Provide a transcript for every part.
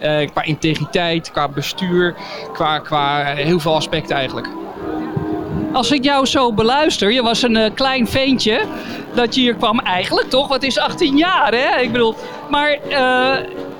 qua integriteit, qua bestuur, qua, qua heel veel aspecten eigenlijk. Als ik jou zo beluister, je was een klein veentje dat je hier kwam. Eigenlijk toch, wat is 18 jaar hè? Ik bedoel, maar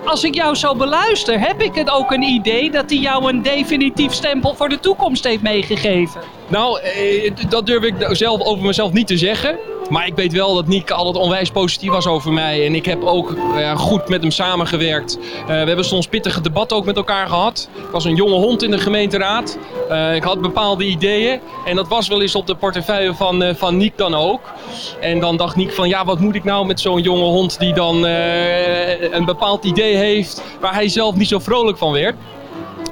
als ik jou zo beluister, heb ik het ook een idee dat hij jou een definitief stempel voor de toekomst heeft meegegeven. Nou, eh, dat durf ik zelf over mezelf niet te zeggen. Maar ik weet wel dat Nick altijd onwijs positief was over mij. En ik heb ook uh, goed met hem samengewerkt. Uh, we hebben soms pittige debatten ook met elkaar gehad. Ik was een jonge hond in de gemeenteraad. Ik had bepaalde ideeën. En dat was wel eens op de portefeuille van, uh, van Nick dan ook. En dan dacht Nick van ja, wat moet ik nou met zo'n jonge hond die dan een bepaald idee heeft waar hij zelf niet zo vrolijk van werd.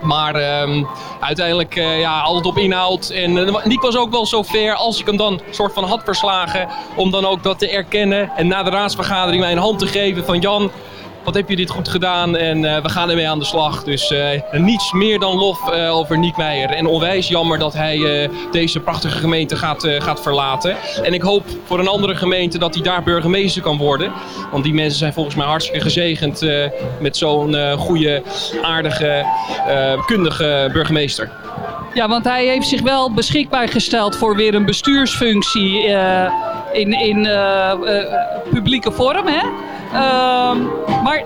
Maar um, uiteindelijk uh, ja, altijd op inhoud. En uh, Nick was ook wel zo ver als ik hem dan soort van had verslagen. Om dan ook dat te erkennen. En na de raadsvergadering mij een hand te geven van Jan wat heb je dit goed gedaan en uh, we gaan ermee aan de slag. Dus uh, niets meer dan lof uh, over Niek Meijer. En onwijs jammer dat hij deze prachtige gemeente gaat, gaat verlaten. En ik hoop voor een andere gemeente dat hij daar burgemeester kan worden. Want die mensen zijn volgens mij hartstikke gezegend met zo'n goede, aardige, kundige burgemeester. Ja, want hij heeft zich wel beschikbaar gesteld voor weer een bestuursfunctie in, in publieke vorm, hè? Uh, maar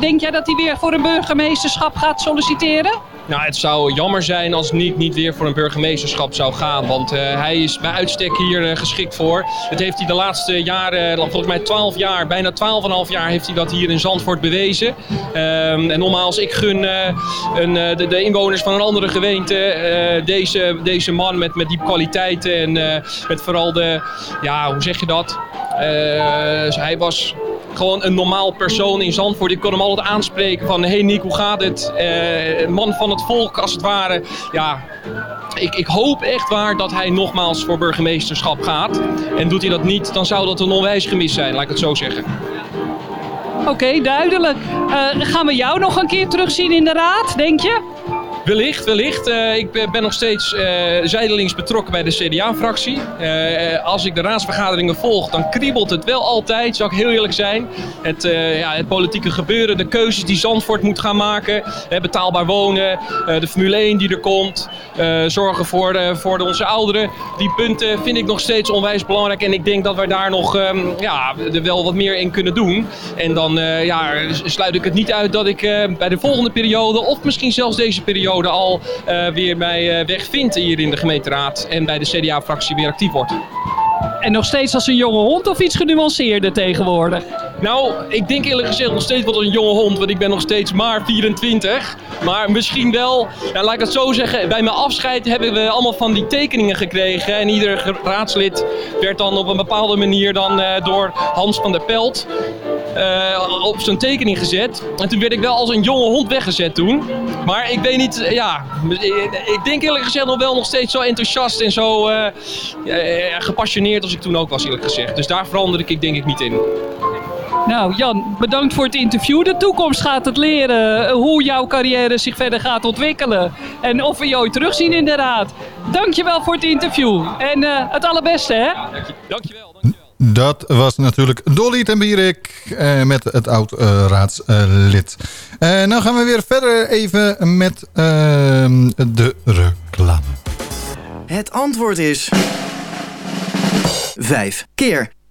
denk jij dat hij weer voor een burgemeesterschap gaat solliciteren? Nou, het zou jammer zijn als Niek niet weer voor een burgemeesterschap zou gaan. Want uh, hij is bij uitstek hier uh, geschikt voor. Het heeft hij de laatste jaren, volgens mij 12 jaar, bijna 12,5 jaar heeft hij dat hier in Zandvoort bewezen. Um, en nogmaals, ik gun een, de, de, inwoners van een andere gemeente deze, deze man met, met die kwaliteiten. En met vooral de, ja, hoe zeg je dat? hij was gewoon een normaal persoon in Zandvoort. Ik kon hem altijd aanspreken van, hey Nick, hoe gaat het? Uh, man van het volk, als het ware. Ja, ik, ik, hoop echt waar dat hij nogmaals voor burgemeesterschap gaat. En doet hij dat niet, dan zou dat een onwijs gemis zijn, laat ik het zo zeggen. Oké, duidelijk. Uh, gaan we jou nog een keer terugzien in de raad, denk je? Wellicht, wellicht. Uh, ik ben nog steeds uh, zijdelings betrokken bij de CDA-fractie. Uh, als ik de raadsvergaderingen volg, dan kriebelt het wel altijd, zou ik heel eerlijk zijn. Het, ja, het politieke gebeuren, de keuzes die Zandvoort moet gaan maken. betaalbaar wonen, de Formule 1 die er komt. zorgen voor, voor onze ouderen. Die punten vind ik nog steeds onwijs belangrijk. En ik denk dat wij daar nog um, ja, wel wat meer in kunnen doen. En dan ja, sluit ik het niet uit dat ik bij de volgende periode, of misschien zelfs deze periode, al uh, weer mij uh, weg vindt hier in de gemeenteraad en bij de CDA-fractie weer actief wordt. En nog steeds als een jonge hond of iets genuanceerder tegenwoordig? Nou, ik denk eerlijk gezegd nog steeds wel een jonge hond, want ik ben nog steeds maar 24. Maar misschien wel, ja, laat ik het zo zeggen, bij mijn afscheid hebben we allemaal van die tekeningen gekregen. En ieder raadslid werd dan op een bepaalde manier dan uh, door Hans van der Pelt uh, op zijn tekening gezet. En toen werd ik wel als een jonge hond weggezet toen. Maar ik weet niet, ja, ik denk eerlijk gezegd nog wel nog steeds zo enthousiast en zo uh, gepassioneerd als ik toen ook was eerlijk gezegd. Dus daar verander ik denk ik niet in. Nou Jan, bedankt voor het interview. De toekomst gaat het leren hoe jouw carrière zich verder gaat ontwikkelen. En of we je ooit terugzien in de raad. Dankjewel voor het interview. En uh, het allerbeste hè. Ja, dank je, dankjewel. Dat was natuurlijk Dolly ten Bierik eh, met het oud-raadslid. Uh, nou gaan we weer verder even met uh, de reclame. Het antwoord is... Vijf keer.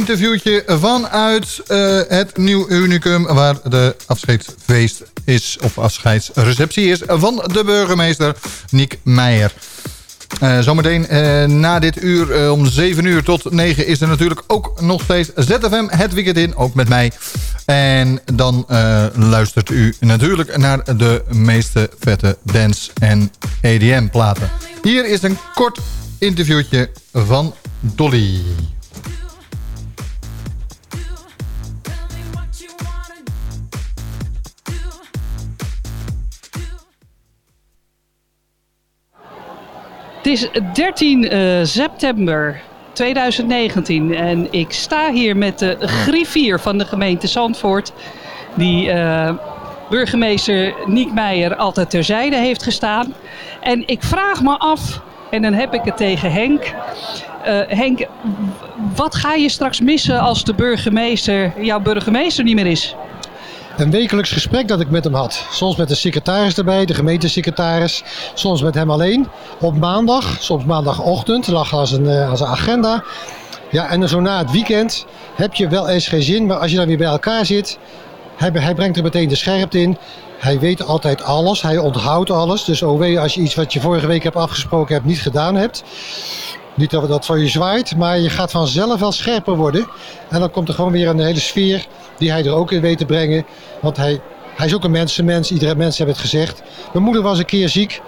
Interviewtje vanuit uh, het Nieuw Unicum... waar de afscheidsfeest is, of afscheidsreceptie is... van de burgemeester Niek Meijer. Uh, zometeen uh, na dit uur om 7 uur tot 9 is er natuurlijk ook nog steeds ZFM het weekend in. Ook met mij. En dan luistert u natuurlijk naar de meeste vette dance- en EDM platen. Hier is een kort interviewtje van Dolly. Het is 13 uh, september 2019 en ik sta hier met de griffier van de gemeente Zandvoort... die uh, burgemeester Niek Meijer altijd terzijde heeft gestaan. En ik vraag me af, en dan heb ik het tegen Henk... Uh, Henk, wat ga je straks missen als de burgemeester jouw burgemeester niet meer is? Een wekelijks gesprek dat ik met hem had. Soms met de secretaris erbij, de gemeentesecretaris. Soms met hem alleen. Op maandag, soms maandagochtend, lag aan zijn, uh, aan zijn agenda. Ja, en zo na het weekend heb je wel eens geen zin. Maar als je dan weer bij elkaar zit, hij, brengt er meteen de scherpte in. Hij weet altijd alles, hij onthoudt alles. Dus oh wee als je iets wat je vorige week hebt afgesproken hebt niet gedaan hebt. Niet dat dat van je zwaait, maar je gaat vanzelf wel scherper worden. En dan komt er gewoon weer een hele sfeer die hij er ook in weet te brengen. Want hij, hij is ook een mensenmens, iedere mens heeft het gezegd. Mijn moeder was een keer ziek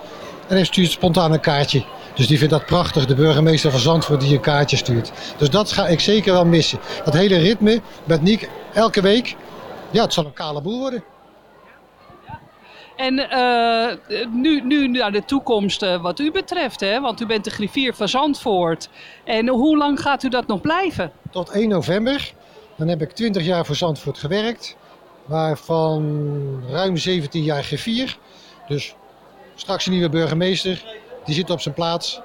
en hij stuurt spontaan een kaartje. Dus die vindt dat prachtig, de burgemeester van Zandvoort die een kaartje stuurt. Dus dat ga ik zeker wel missen. Dat hele ritme met Niek elke week, ja, het zal een kale boel worden. En uh, nu, nu naar de toekomst uh, wat u betreft, hè? want u bent de griffier van Zandvoort. En hoe lang gaat u dat nog blijven? Tot 1 november. Dan heb ik 20 jaar voor Zandvoort gewerkt, waarvan ruim 17 jaar griffier. Dus straks een nieuwe burgemeester, die zit op zijn plaats.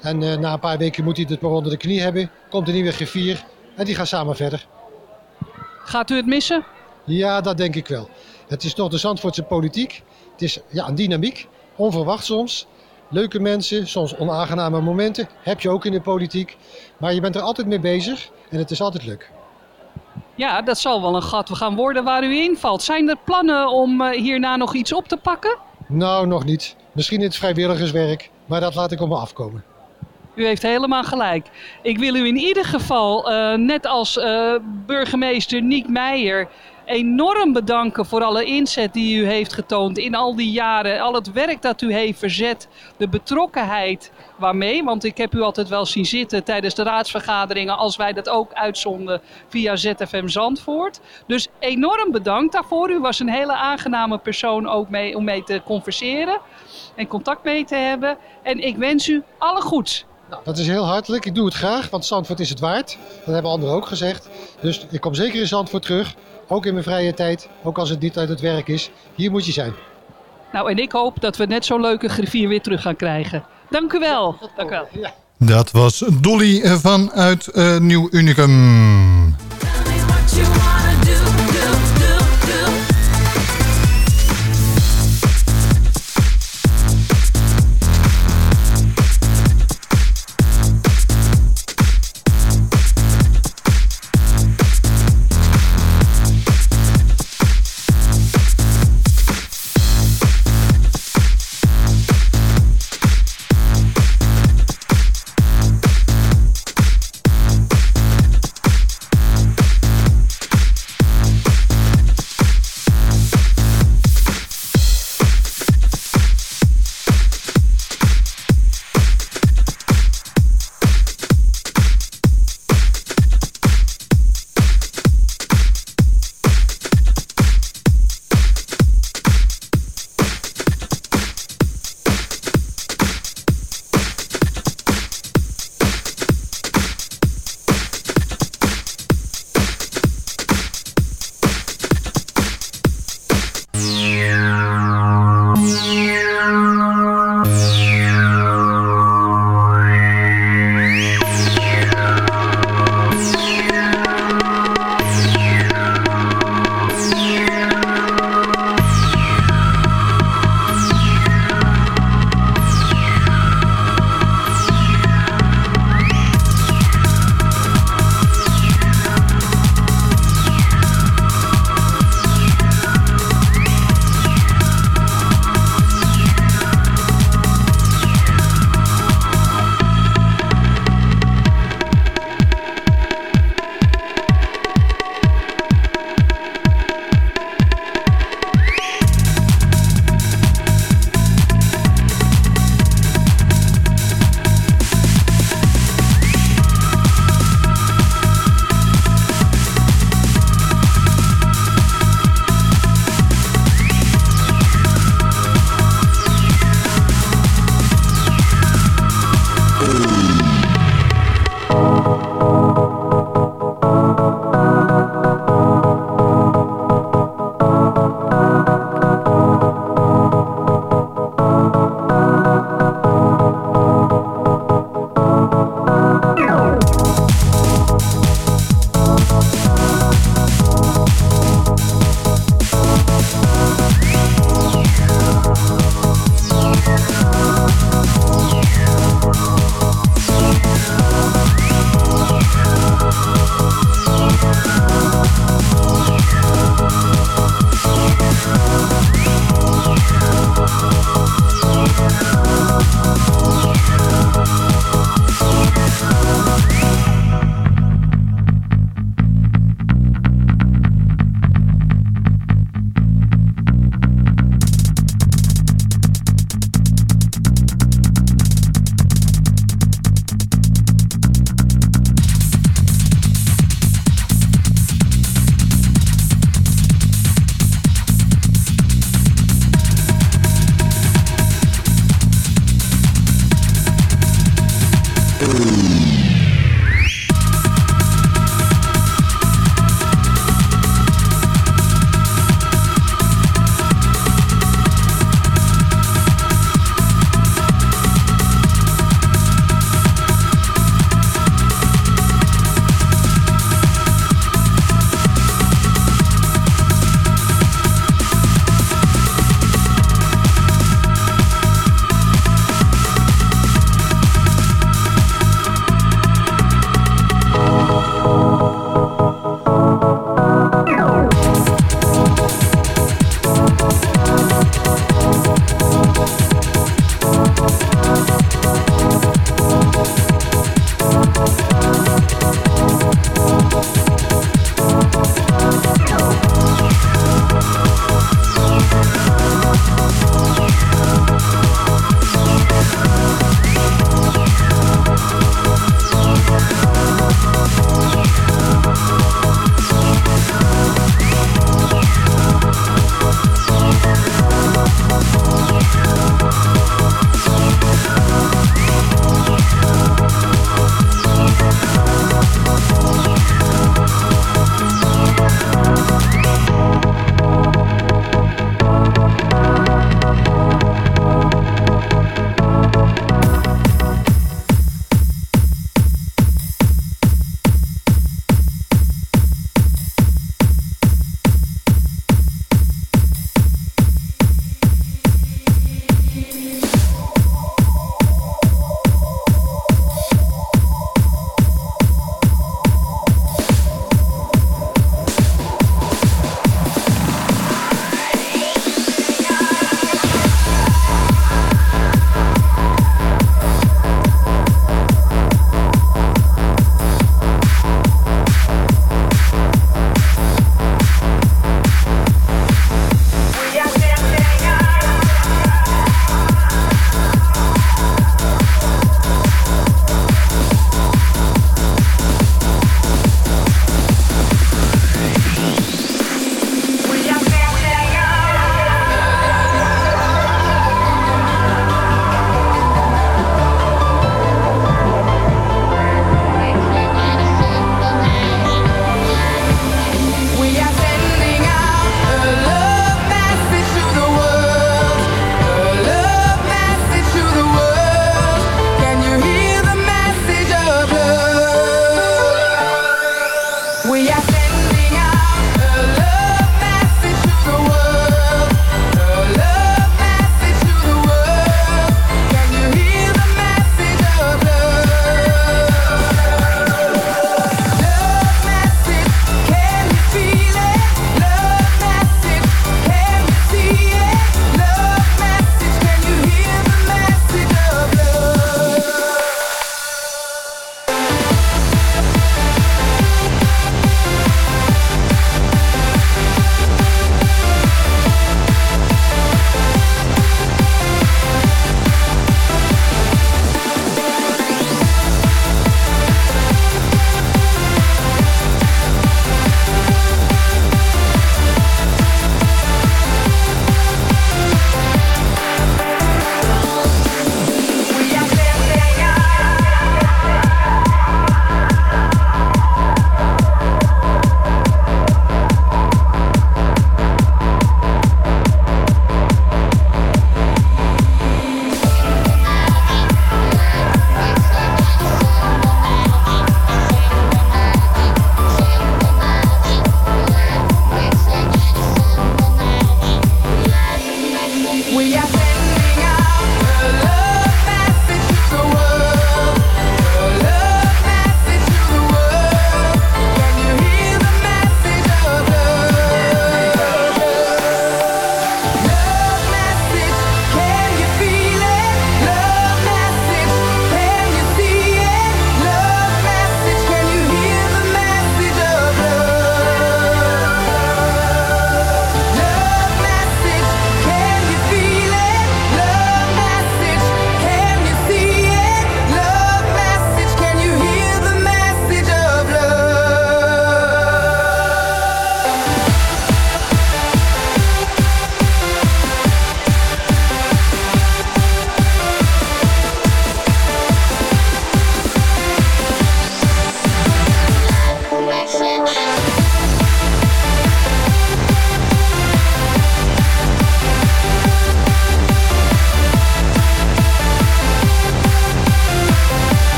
En uh, na een paar weken moet hij het maar onder de knie hebben. Komt een nieuwe griffier en die gaan samen verder. Gaat u het missen? Ja, dat denk ik wel. Het is toch de Zandvoortse politiek. Het is ja, een dynamiek, onverwacht soms. Leuke mensen, soms onaangename momenten. Heb je ook in de politiek. Maar je bent er altijd mee bezig en het is altijd leuk. Ja, dat zal wel een gat gaan worden waar u invalt. Zijn er plannen om uh, hierna nog iets op te pakken? Nou, nog niet. Misschien in het vrijwilligerswerk, maar dat laat ik op me afkomen. U heeft helemaal gelijk. Ik wil u in ieder geval, uh, net als uh, burgemeester Niek Meijer, enorm bedanken voor alle inzet die u heeft getoond in al die jaren. Al het werk dat u heeft verzet. De betrokkenheid waarmee. Want ik heb u altijd wel zien zitten tijdens de raadsvergaderingen. Als wij dat ook uitzonden via ZFM Zandvoort. Dus enorm bedankt daarvoor. U was een hele aangename persoon ook mee, om mee te converseren. En contact mee te hebben. En ik wens u alle goeds. Nou, dat is heel hartelijk. Ik doe het graag, want Zandvoort is het waard. Dat hebben anderen ook gezegd. Dus ik kom zeker in Zandvoort terug. Ook in mijn vrije tijd, ook als het niet uit het werk is. Hier moet je zijn. Nou, en ik hoop dat we net zo'n leuke griffier weer terug gaan krijgen. Dank u wel. Ja, Dank u wel. Ja. Dat was Dolly vanuit uh, Nieuw Unicum.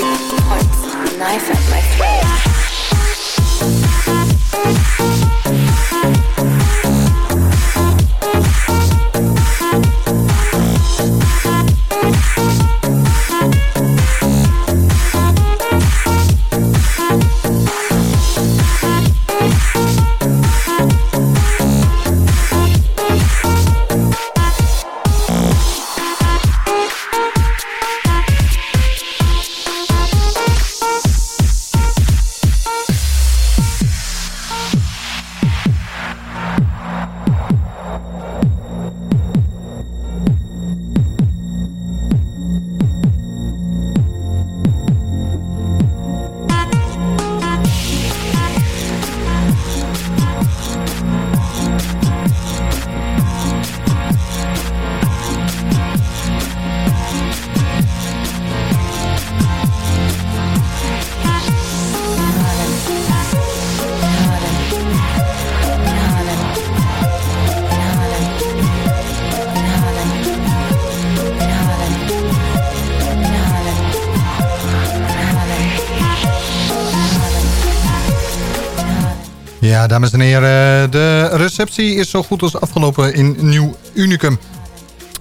Heart, knife at my throat. Dames en heren, de receptie is zo goed als afgelopen in Nieuw Unicum.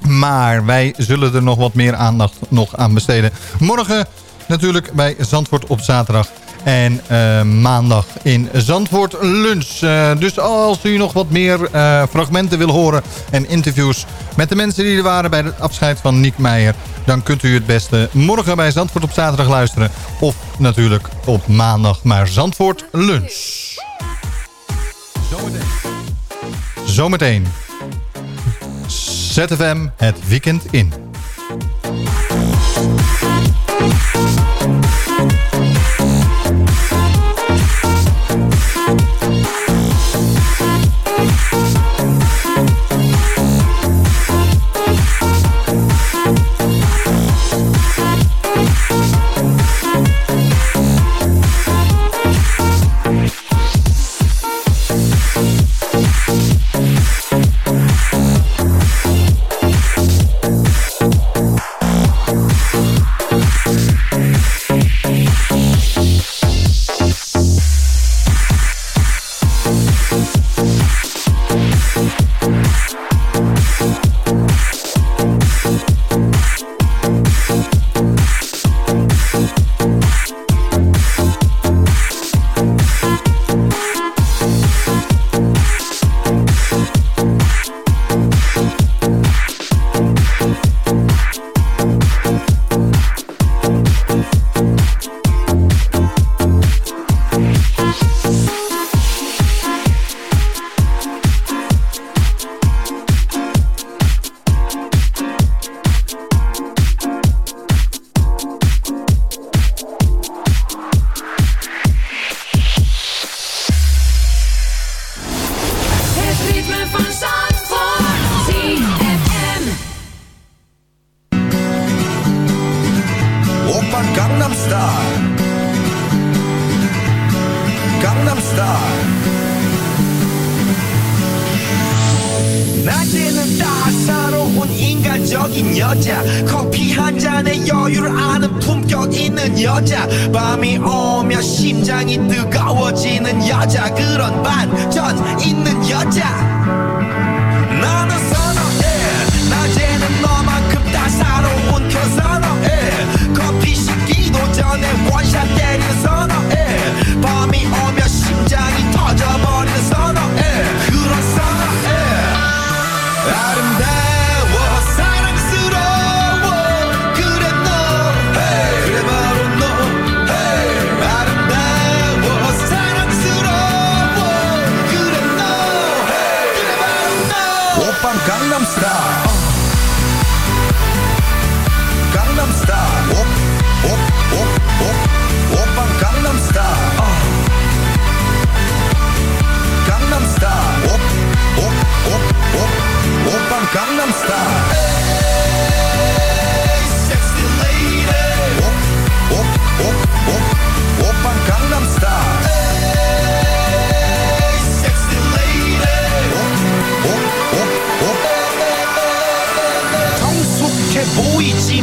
Maar wij zullen er nog wat meer aandacht nog aan besteden. Morgen natuurlijk bij Zandvoort op zaterdag. En eh, maandag in Zandvoort lunch. Eh, dus als u nog wat meer eh, fragmenten wil horen en interviews met de mensen die er waren bij het afscheid van Niek Meijer. Dan kunt u het beste morgen bij Zandvoort op zaterdag luisteren. Of natuurlijk op maandag maar Zandvoort lunch. Zometeen. ZFM het weekend in. 있는 여자 밤이 오면 심장이 뜨거워지는 여자. 그런 반전 있는 여자. 나는 선호해. 낮에는 너만큼 따사로운 그 선호해. 커피 식기도 전에 원샷 때려서 Gangnam Style.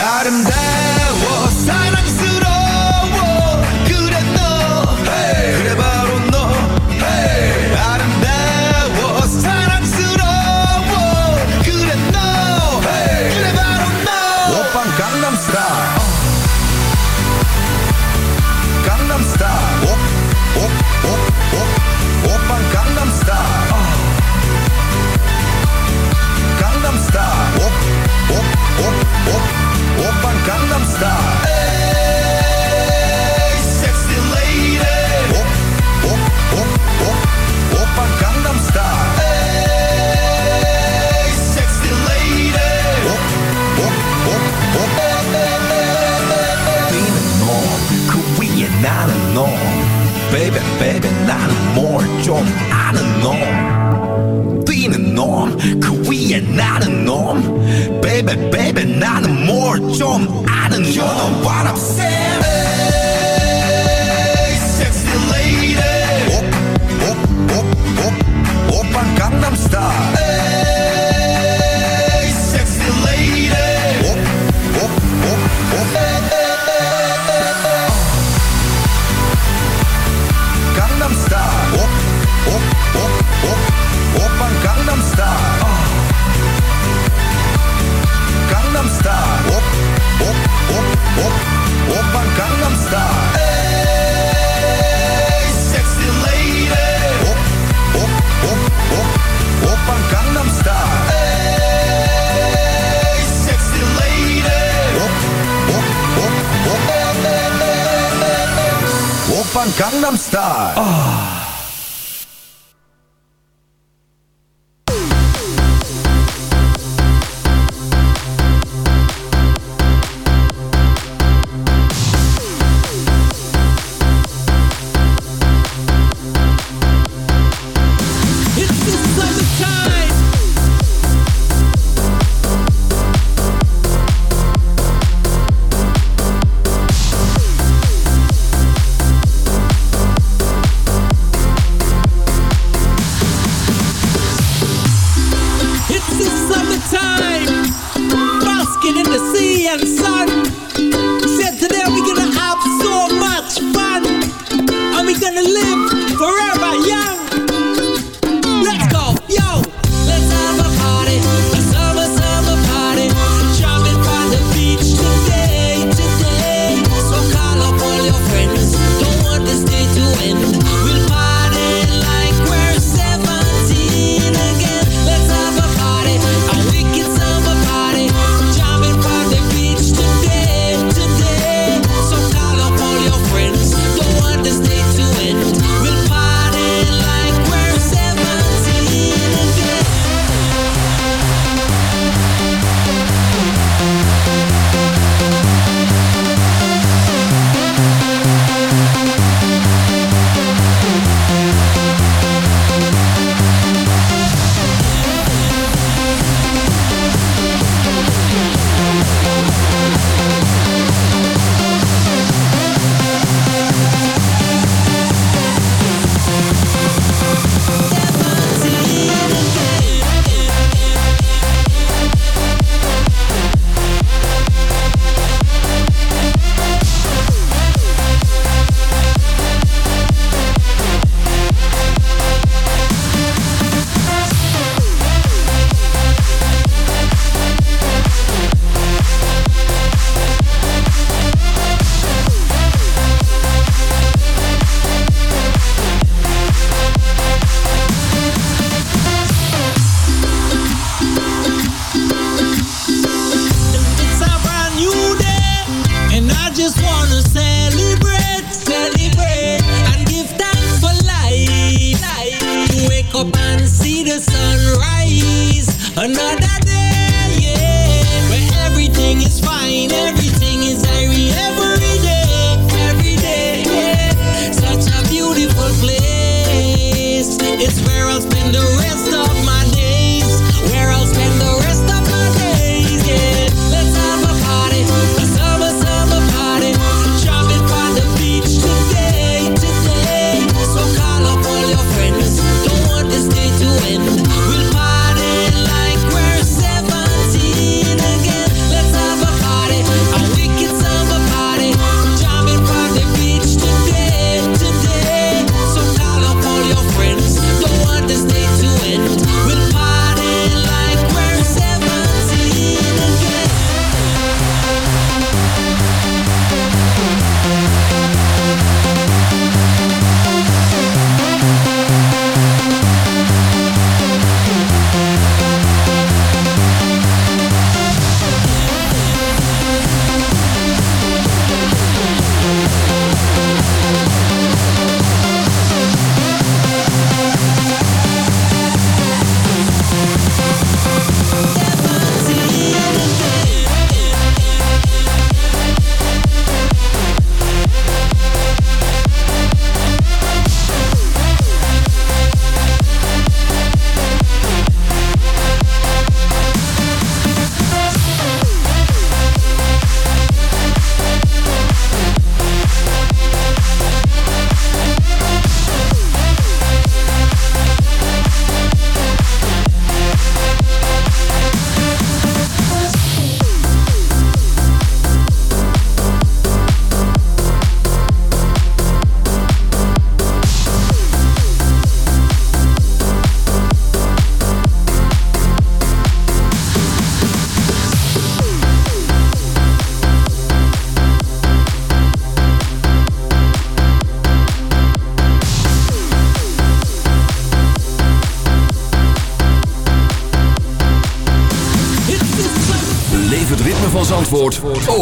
Adam wat. was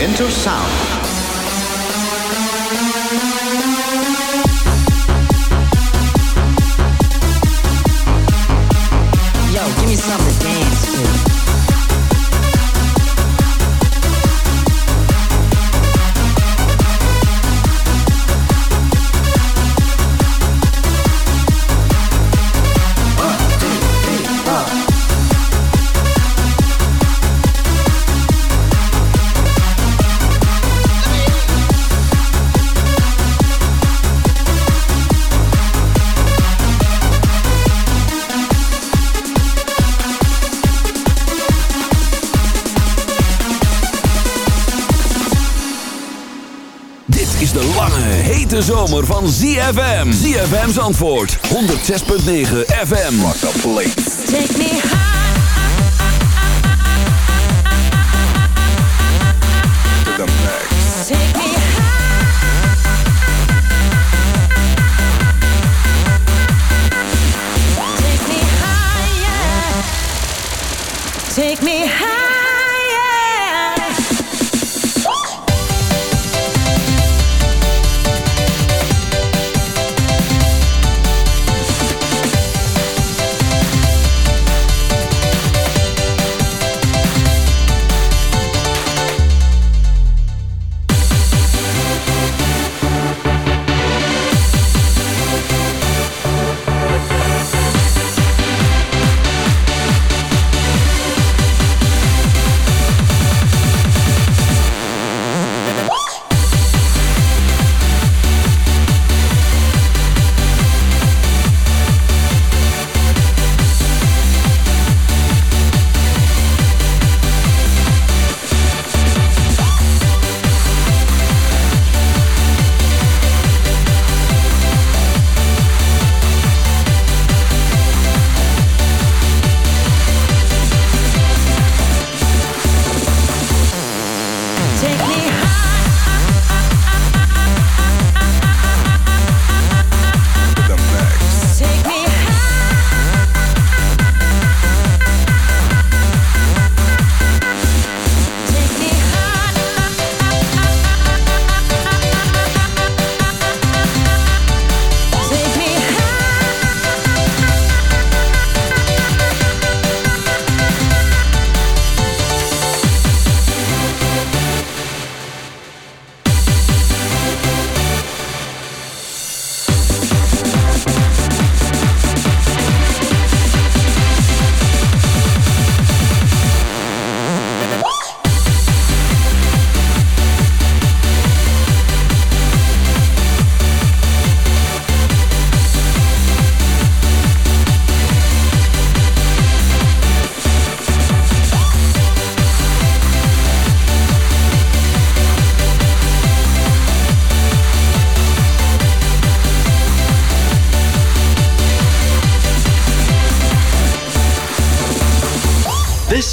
Into sound. Zomer van ZFM. ZFM's antwoord. 106.9 FM. Rock the place. Take me To the max. Take me Take me higher. Take me higher.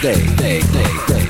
day, day, day, day.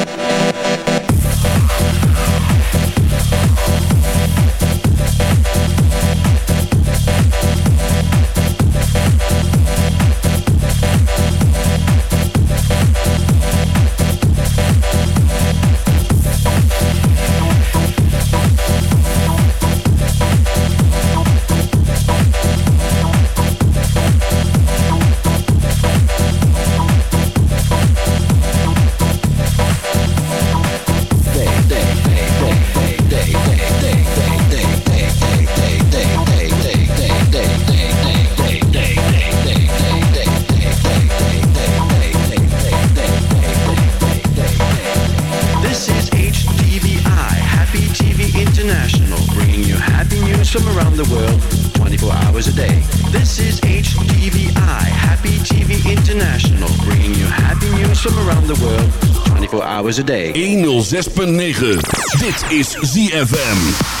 24 hours a day. 106.9. Dit is ZFM.